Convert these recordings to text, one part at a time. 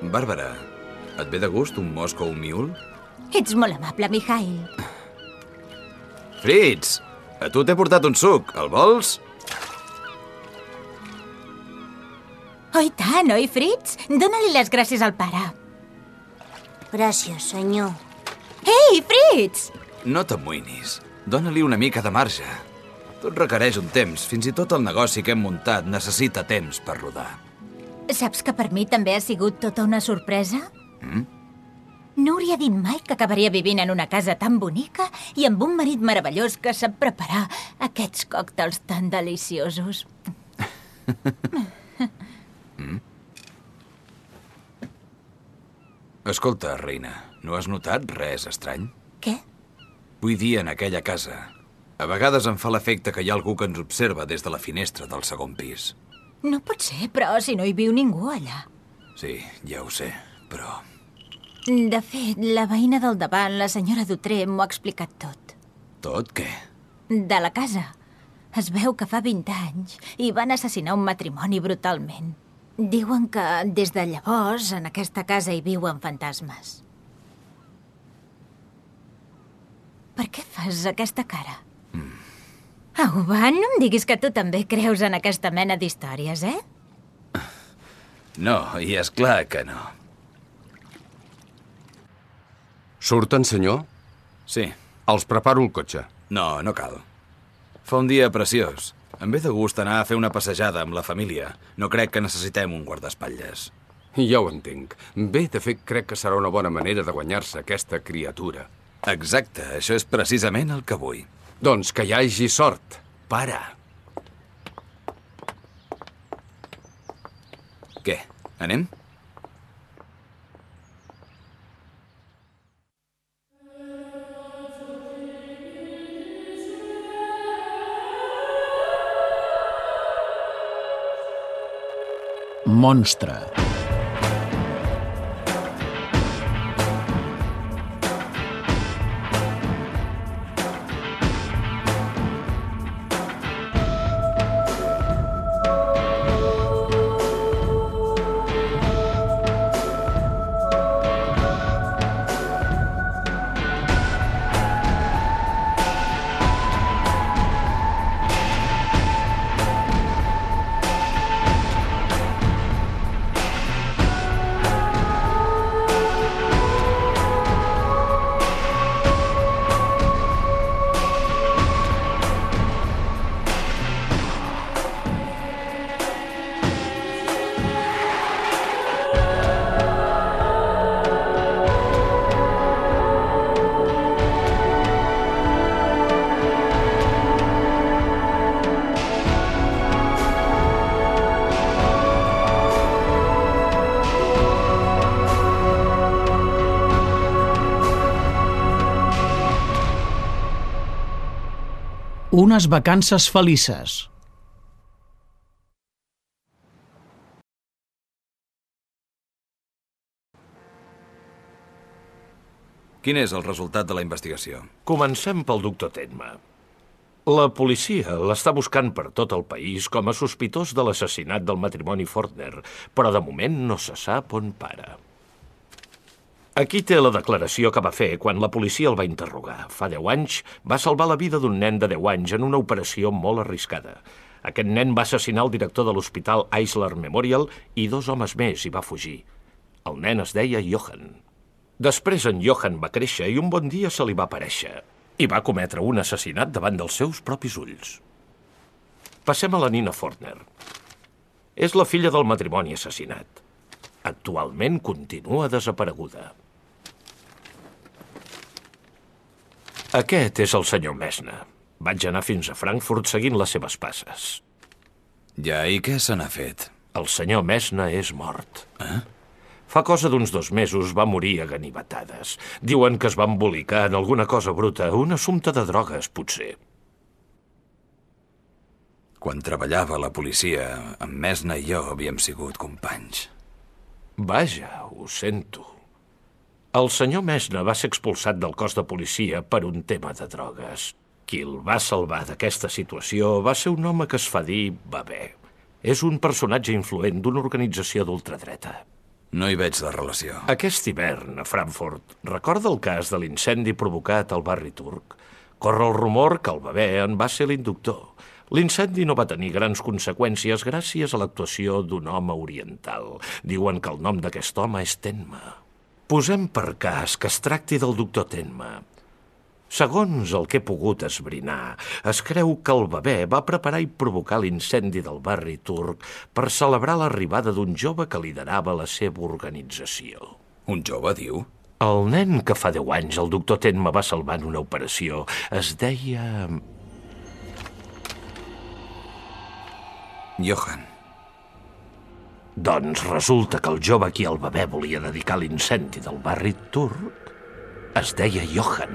Bàrbara, et ve de gust un Moscow Mule? Ets molt amable, Mikhail. Fritz, a tu t'he portat un suc. El vols? Oh, i tant, oi, Fritz? Dóna-li les gràcies al pare. Gràcies, senyor. Ei, Fritz! No t'amoïnis. Dóna-li una mica de marge. Tot requereix un temps. Fins i tot el negoci que hem muntat necessita temps per rodar. Saps que per mi també ha sigut tota una sorpresa? Mm? No hauria dit mai que acabaria vivint en una casa tan bonica i amb un marit meravellós que sap preparar aquests còctels tan deliciosos. Escolta, reina, no has notat res estrany? Què? Vull dir, en aquella casa. A vegades em fa l'efecte que hi ha algú que ens observa des de la finestra del segon pis. No pot ser, però si no hi viu ningú allà. Sí, ja ho sé, però... De fet, la veïna del davant, la senyora Dutré, m'ho ha explicat tot. Tot què? De la casa. Es veu que fa 20 anys i van assassinar un matrimoni brutalment. Diuen que des de llavors en aquesta casa hi viuen fantasmes. Per què fas aquesta cara? Au, va, no em diguis que tu també creus en aquesta mena d'històries, eh? No, i és clar que no. Surten, senyor? Sí. Els preparo el cotxe. No, no cal. Fa un dia preciós. Em ve de gust anar a fer una passejada amb la família. No crec que necessitem un guardaespatlles. Ja ho entenc. Bé, de fet, crec que serà una bona manera de guanyar-se aquesta criatura. Exacte, això és precisament el que vull. Doncs que hi hagi sort. Para. Què, anem? Monstre. Unes vacances felices. Quin és el resultat de la investigació? Comencem pel doctor Tenma. La policia l'està buscant per tot el país com a sospitós de l'assassinat del matrimoni Fortner, però de moment no se sap on para. Aquí té la declaració que va fer quan la policia el va interrogar. Fa 10 anys va salvar la vida d'un nen de 10 anys en una operació molt arriscada. Aquest nen va assassinar el director de l'hospital Eisler Memorial i dos homes més i va fugir. El nen es deia Johan. Després en Johan va créixer i un bon dia se li va aparèixer i va cometre un assassinat davant dels seus propis ulls. Passem a la Nina Fortner. És la filla del matrimoni assassinat. Actualment continua desapareguda. Aquest és el senyor Mesna. Vaig anar fins a Frankfurt seguint les seves passes. Ja, i què se n'ha fet? El senyor Mesna és mort. Eh? Fa cosa d'uns dos mesos va morir a ganivetades. Diuen que es va embolicar en alguna cosa bruta, un assumpte de drogues, potser. Quan treballava a la policia, en Mesna i jo havíem sigut companys. Vaja, ho sento. El senyor Mesna va ser expulsat del cos de policia per un tema de drogues. Qui el va salvar d'aquesta situació va ser un home que es fa dir Babé. És un personatge influent d'una organització d'ultradreta. No hi veig la relació. Aquest hivern, a Frankfurt, recorda el cas de l'incendi provocat al barri turc? Corre el rumor que el bebè en va ser l'inductor. L'incendi no va tenir grans conseqüències gràcies a l'actuació d'un home oriental. Diuen que el nom d'aquest home és Tenma. Posem per cas que es tracti del doctor Tenma. Segons el que he pogut esbrinar, es creu que el bebè va preparar i provocar l'incendi del barri turc per celebrar l'arribada d'un jove que liderava la seva organització. Un jove, diu? El nen que fa 10 anys el doctor Tenma va salvar en una operació es deia... Johan. Doncs resulta que el jove qui el bebè volia dedicar l'incendi del barri turc es deia Johan.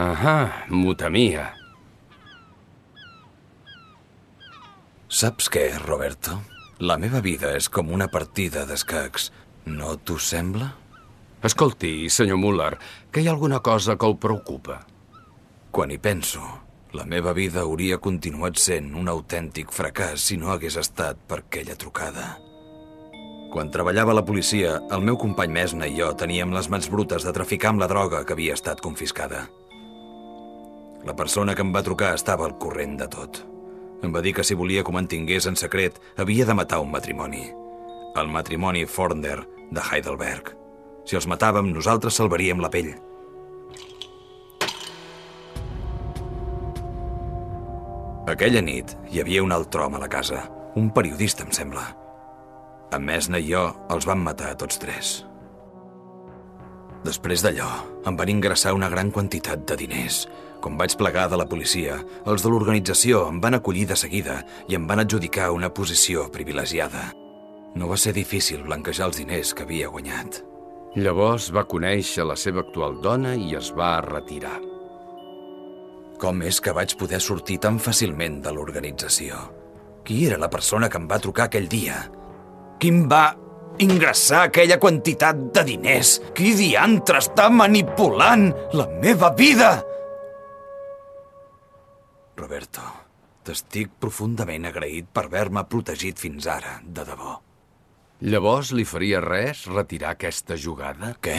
Ahà, mutamia. Saps què, Roberto? La meva vida és com una partida d'escacs. No t'ho sembla? Escolti, senyor Muller, que hi ha alguna cosa que el preocupa. Quan hi penso, la meva vida hauria continuat sent un autèntic fracàs si no hagués estat per aquella trucada. Quan treballava a la policia, el meu company Mesna i jo teníem les mans brutes de traficar amb la droga que havia estat confiscada. La persona que em va trucar estava al corrent de tot. Em va dir que si volia que ho mantingués en secret, havia de matar un matrimoni. El matrimoni Forner de Heidelberg. Si els matàvem, nosaltres salvaríem la pell. Aquella nit hi havia un altre home a la casa, un periodista, em sembla. En Mesna i jo els vam matar a tots tres. Després d'allò, em van ingressar una gran quantitat de diners. Com vaig plegar de la policia, els de l'organització em van acollir de seguida i em van adjudicar una posició privilegiada. No va ser difícil blanquejar els diners que havia guanyat. Llavors va conèixer la seva actual dona i es va retirar. Com és que vaig poder sortir tan fàcilment de l'organització? Qui era la persona que em va trucar aquell dia? Qui em va ingressar aquella quantitat de diners? Qui diantre està manipulant la meva vida? Roberto, t'estic profundament agraït per haver-me protegit fins ara, de debò. Llavors li faria res retirar aquesta jugada? Què?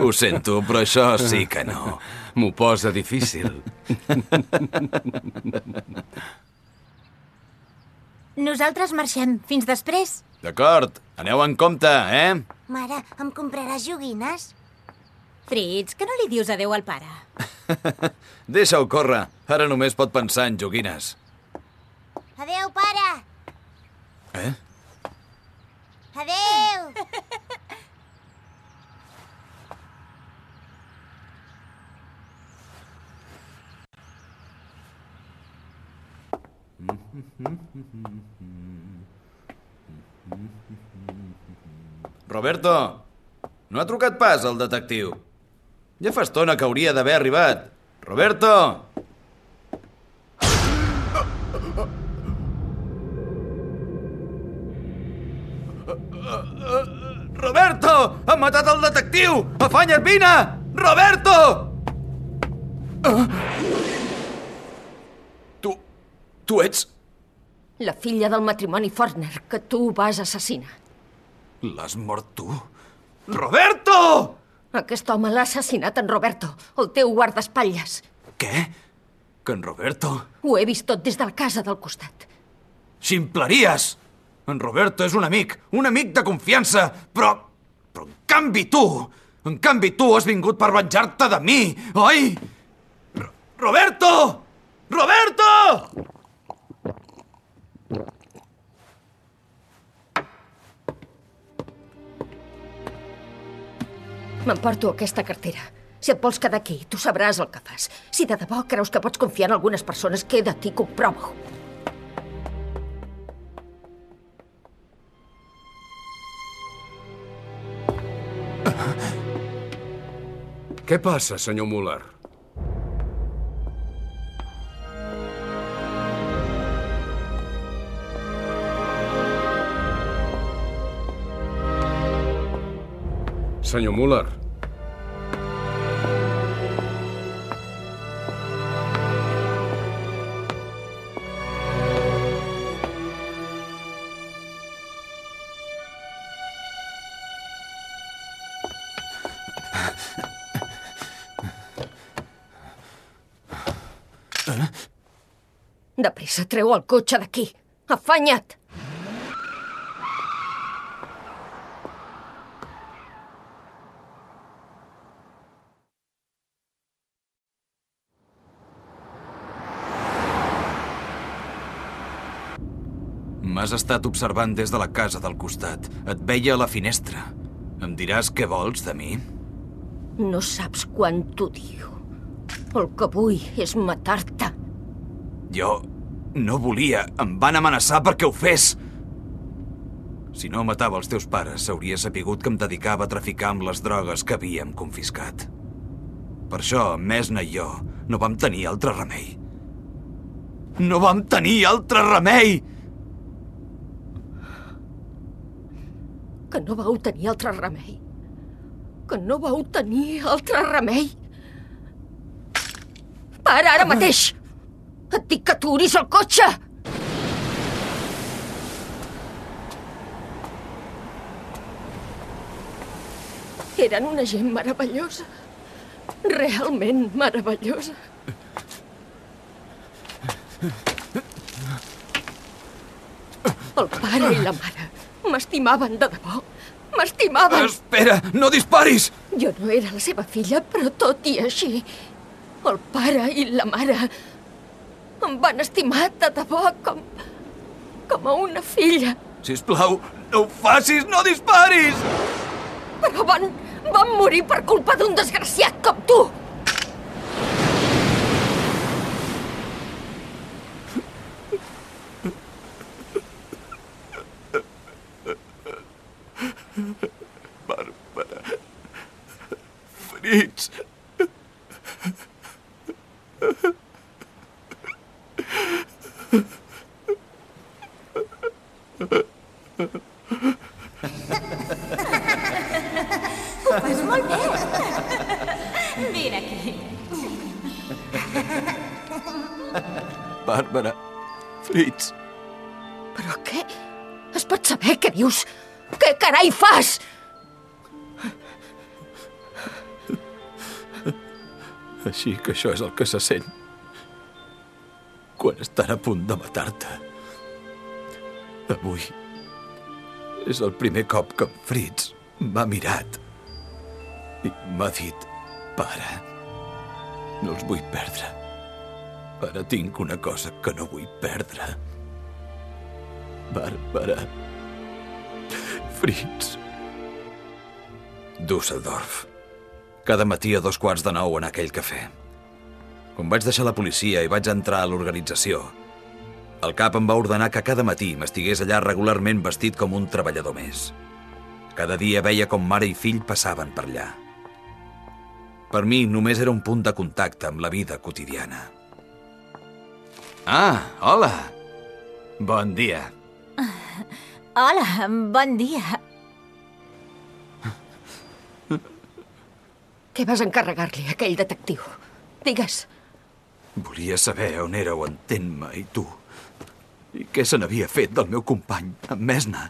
Ho sento, però això sí que no. M'ho posa difícil. Nosaltres marxem. Fins després. D'acord, aneu en compte, eh? Mare, em compraràs joguines? Fritz, que no li dius adeu al pare? Deixa-ho córrer. Ara només pot pensar en joguines. Adeu, pare! Eh? Adeu! Roberto, no ha trucat pas el detectiu. Ja fa estona que hauria d'haver arribat. Roberto! Roberto! Han matat el detectiu! Afanya't, vine! Roberto! Tu... Tu ets... La filla del matrimoni Forner, que tu vas assassinar. L'has mort tu? Roberto! Aquest home l'ha assassinat en Roberto, el teu guardaespatlles. Què? Que en Roberto? Ho he vist tot des de la casa del costat. Ximpleries! En Roberto és un amic, un amic de confiança, però... Però en canvi tu, en canvi tu has vingut per venjar-te de mi, oi? R Roberto! Roberto! M'emporto aquesta cartera. Si et vols quedar aquí, tu sabràs el que fas. Si de debò creus que pots confiar en algunes persones, queda't i comprova-ho. Què passa, senyor Muller? Senyor Muller. Pressa, treu el cotxe d'aquí. Afanya't! M'has estat observant des de la casa del costat. Et veia a la finestra. Em diràs què vols de mi? No saps quan t'ho diu. El que vull és matar-te. Jo no volia. Em van amenaçar perquè ho fes. Si no matava els teus pares, s'hauria sapigut que em dedicava a traficar amb les drogues que havíem confiscat. Per això, Mesna i jo no vam tenir altre remei. No vam tenir altre remei! Que no vau tenir altre remei. Que no vau tenir altre remei. Para ara mateix! Et dic que aturis el cotxe! Eren una gent meravellosa. Realment meravellosa. El pare i la mare m'estimaven de debò. M'estimaven! Espera, no disparis! Jo no era la seva filla, però tot i així, el pare i la mare em van estimar de debò com... com a una filla. Sisplau, no ho facis, no disparis! Però van, van morir per culpa d'un desgraciat com tu. Fritz... Però què? Es pot saber què dius? Què carai fas? Així que això és el que se sent quan estan a punt de matar-te. Avui és el primer cop que en Fritz m'ha mirat i m'ha dit pare, no els vull perdre. Ara tinc una cosa que no vull perdre. Bàrbara. Fritz. Düsseldorf. Cada matí a dos quarts de nou en aquell cafè. Quan vaig deixar la policia i vaig entrar a l'organització, el cap em va ordenar que cada matí m'estigués allà regularment vestit com un treballador més. Cada dia veia com mare i fill passaven per allà. Per mi només era un punt de contacte amb la vida quotidiana. Ah, hola! Bon dia. Hola, bon dia. Què vas encarregar-li a aquell detectiu? Digues. Volia saber on éreu en Tenma i tu. I què se n'havia fet del meu company, en Mesna.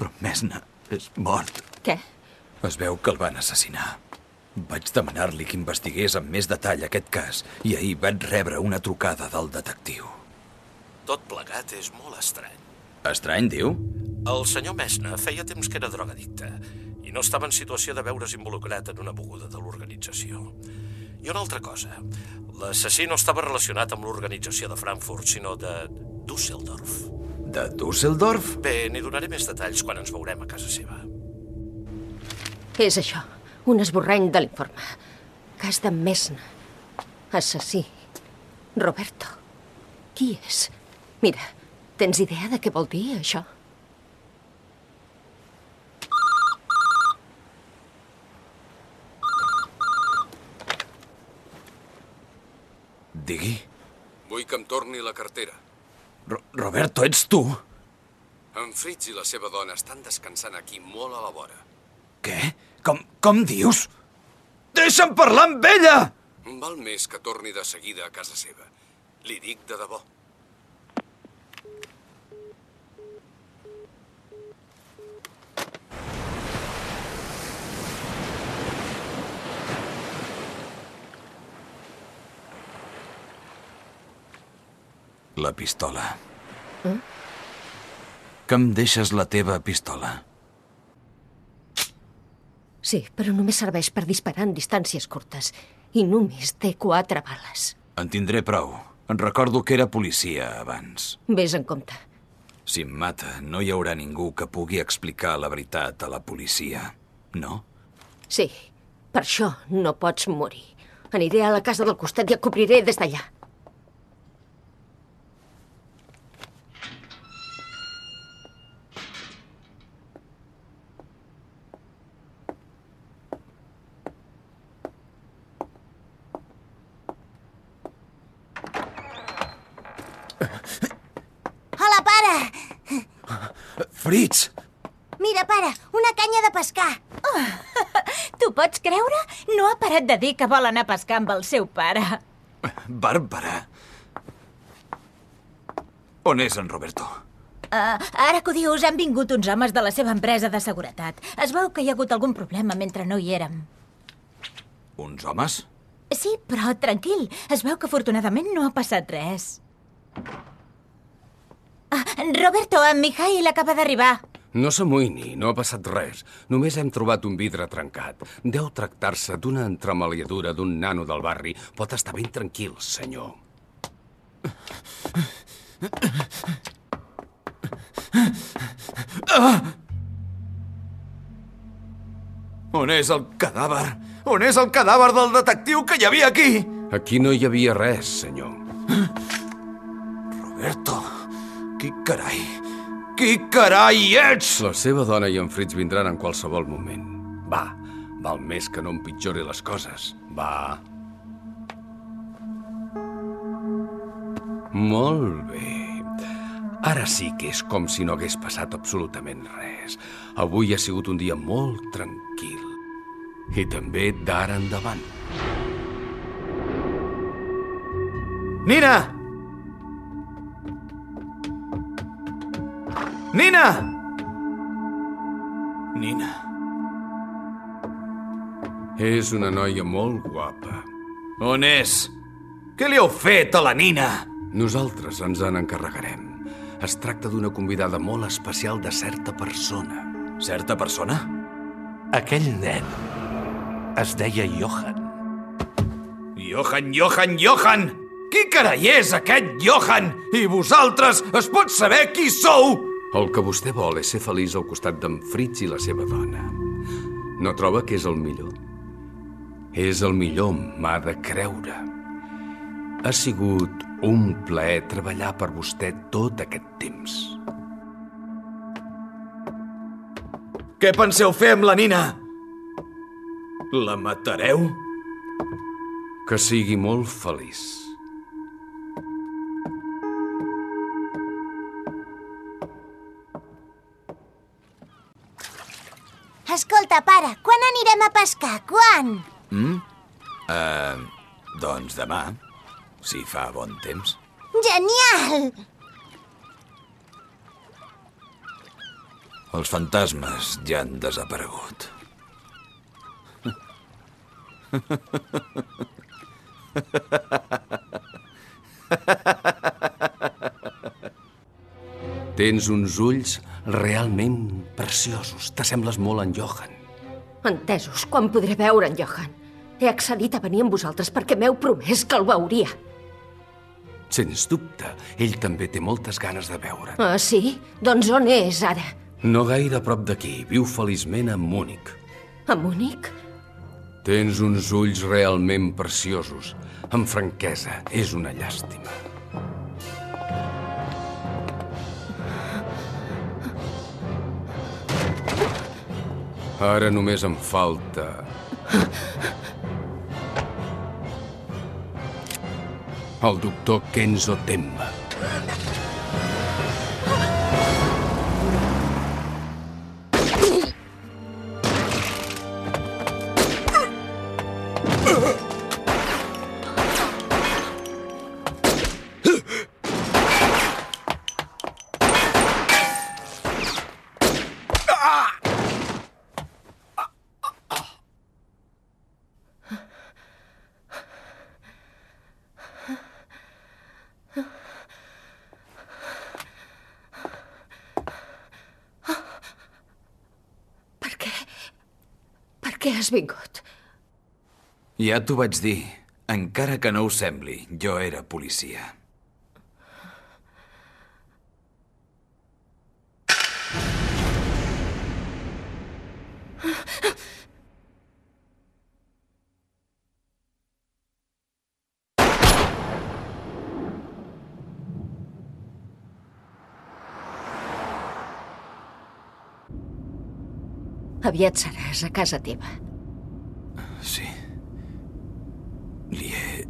Però Mesna és mort. Què? Es veu que el van assassinar. Vaig demanar-li que investigués amb més detall aquest cas i ahir vaig rebre una trucada del detectiu. Tot plegat és molt estrany. Estrany, diu? El senyor Mesna feia temps que era drogadicte i no estava en situació de veure's involucrat en una moguda de l'organització. I una altra cosa, l'assassí no estava relacionat amb l'organització de Frankfurt, sinó de Düsseldorf. De Düsseldorf? Bé, n'hi donaré més detalls quan ens veurem a casa seva. És això, un esborrany de l'informe. Cas de Mesna. Assassí. Roberto. Qui és? Mira, tens idea de què vol dir, això? Digui. Vull que em torni la cartera. Ro Roberto, ets tu? En Fritz i la seva dona estan descansant aquí molt a la vora. Què? Com, com dius? Deixa'm parlar amb ella! Val més que torni de seguida a casa seva. Li dic de debò. La pistola. Eh? Que em deixes la teva pistola? Sí, però només serveix per disparar en distàncies curtes. I només té quatre bales. En tindré prou. En recordo que era policia abans. Vés en compte. Si em mata, no hi haurà ningú que pugui explicar la veritat a la policia, no? Sí, per això no pots morir. Aniré a la casa del costat i et cobriré des d'allà. Hola, pare! Fritz! Mira, pare, una canya de pescar. T'ho pots creure? Parat de dir que vol anar a pescar amb el seu pare. Bàrbara! On és en Roberto? Uh, ara que ho dius, han vingut uns homes de la seva empresa de seguretat. Es veu que hi ha hagut algun problema mentre no hi érem. Uns homes? Sí, però tranquil. Es veu que afortunadament no ha passat res. Ah, Roberto, en Mijail acaba d'arribar. No s'amoïni, no ha passat res. Només hem trobat un vidre trencat. Deu tractar-se d'una entremaliadura d'un nano del barri. Pot estar ben tranquil, senyor. On és el cadàver? On és el cadàver del detectiu que hi havia aquí? Aquí no hi havia res, senyor. Roberto, qui carai? Qui carai ets? La seva dona i en Fritz vindran en qualsevol moment. Va, val més que no empitjori les coses. Va. Molt bé. Ara sí que és com si no hagués passat absolutament res. Avui ha sigut un dia molt tranquil. I també d'ara endavant. Nina! Nina! Nina. És una noia molt guapa. On és? Què li heu fet a la Nina? Nosaltres ens en encarregarem. Es tracta d'una convidada molt especial de certa persona. Certa persona? Aquell nen es deia Johan. Johan, Johan, Johan! Qui carai és aquest Johan? I vosaltres es pot saber qui sou? El que vostè vol és ser feliç al costat d'en Fritz i la seva dona. No troba que és el millor? És el millor, m'ha de creure. Ha sigut un plaer treballar per vostè tot aquest temps. Què penseu fer amb la Nina? La matareu? Que sigui molt feliç. Escolta, pare, quan anirem a pescar? Quan? Uh, doncs demà, si fa bon temps. Genial! Els fantasmes ja han desaparegut. Tens uns ulls realment preciosos. T'assembles molt en Johan. Entesos, quan podré veure en Johan? He accedit a venir amb vosaltres perquè m'heu promès que el veuria. Sens dubte, ell també té moltes ganes de veure't. Ah, sí? Doncs on és, ara? No gaire a prop d'aquí, viu feliçment a Múnich. A Múnich? Tens uns ulls realment preciosos. Amb franquesa, és una llàstima. Ara només em falta... El doctor Kenzo Temba. Has vingut? Ja t'ho vaig dir. Encara que no ho sembli, jo era policia. Aviat seràs a casa teva. Sí. Li he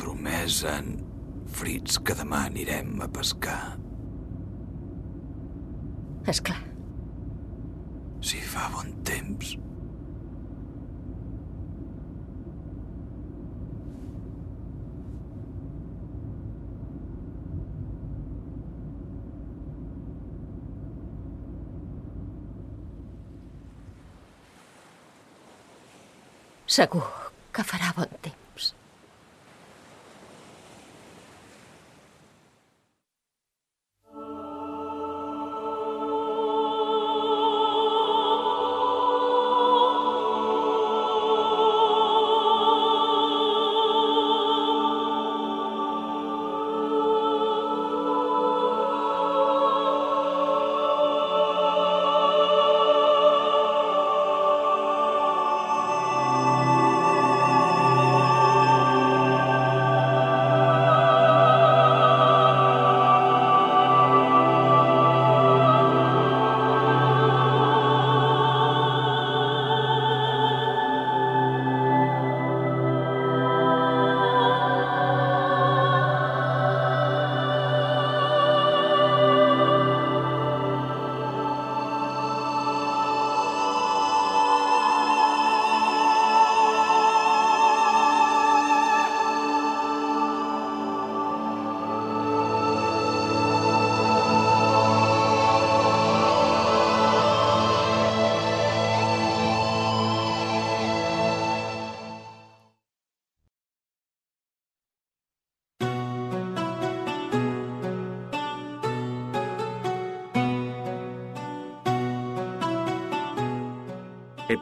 promès a en Fritz que demà anirem a pescar. És clar. Si fa bon temps. Segur que farà bon temps.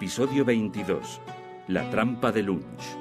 Episodio 22. La trampa de Lunch.